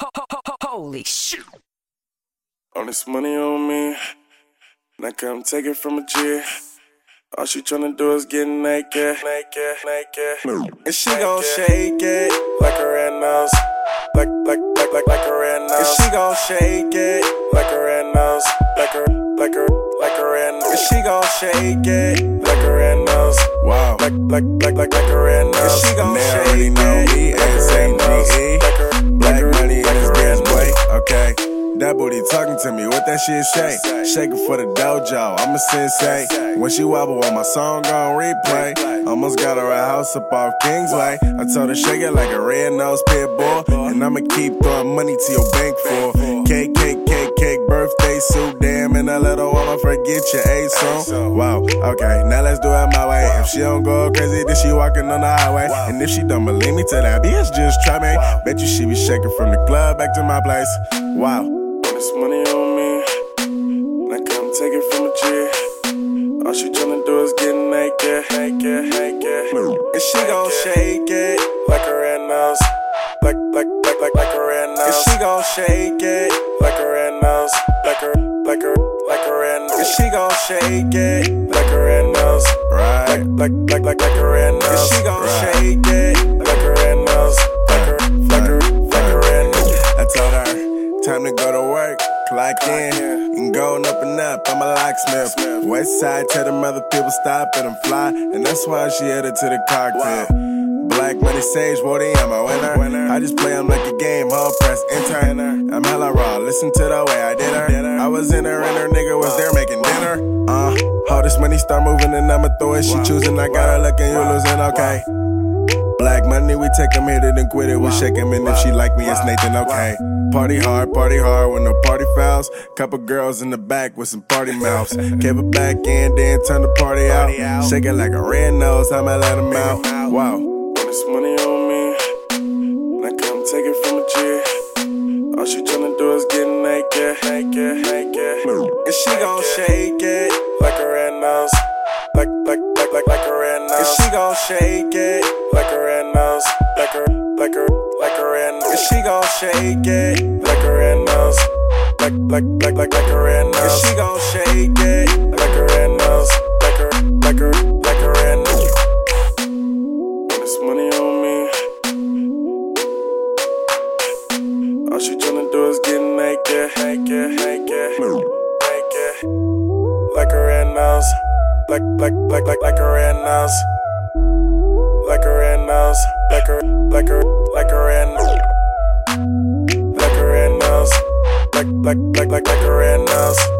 Holy shit. All this money on me, and I come take it from a G. All she tryna do is get naked, naked, naked. And she gon' shake it like a red nose, like, like, like, like, like a red nose. And she gon' shake it like a red nose, like a, like a, like a red nose. And she gon' shake it like a red nose. Wow. Like, like, like, like, like a red nose. And she gon' They shake already know me, it like a red nose, S-A-G-E. like a, Black like a, money me, what that shit say? Shake for the dojo, I'm a sensei. When she wobble on my song on replay, almost got her a house up off Kingsway. I told her shake it like a red nose pit bull, and I'ma keep throwing money to your bank for cake, cake, cake, cake, birthday suit. Damn, and a little woman forget your A song. Wow, okay, now let's do it my way. If she don't go crazy, then she walking on the highway. And if she don't believe me, tell that bitch just try me. Bet you she be shaking from the club back to my place. Wow. All she tryna do is get naked, naked, naked. And she gon' shake it like a red nose, like, like, like, like, like a red nose. And she gon' shake it like a red nose, like a, like a, like a red nose. And she gon' shake it like a red nose, Right. like, like, like, like a red nose. And she gon' shake it like a and going up and up. I'm a locksmith. West side, tell them other people stop and I'm fly, and that's why she headed to the cockpit. Black money sage, Woody, I'm a winner. I just play them like a game, hard press enter. I'm hella raw, listen to the way I did her. I was in her and her nigga was there making dinner. Uh, all this money start moving and I'ma throw it. She choosing, I got her looking, you losing, okay. Black money, we take take 'em, hit it and quit it. We shake 'em, and if she like me, it's Nathan, okay. Party hard, party hard with no party fouls. Couple girls in the back with some party mouths. Kept it back in, then turn the party out. Shake it like a red nose, I'ma let 'em out. Wow. All this money on me, and I come take it from a G. All she tryna do is get naked, naked, naked. And she gon' shake it like a red nose, like, like, like, like, like a red nose. And she gon' shake it like a red nose, like a, like a, like a red nose. She gon' shake it like a red nose, like, like, like, like, like a red nose. She gon' shake it like a red nose, like a, like a, like a red nose. All this money on me. All she tryna do is get naked, naked, naked, naked. Like a red nose, like, like, like, like, like a red nose. Nose, like a, like a, like a red. Like a red nose, like, like, like, like, like a red nose.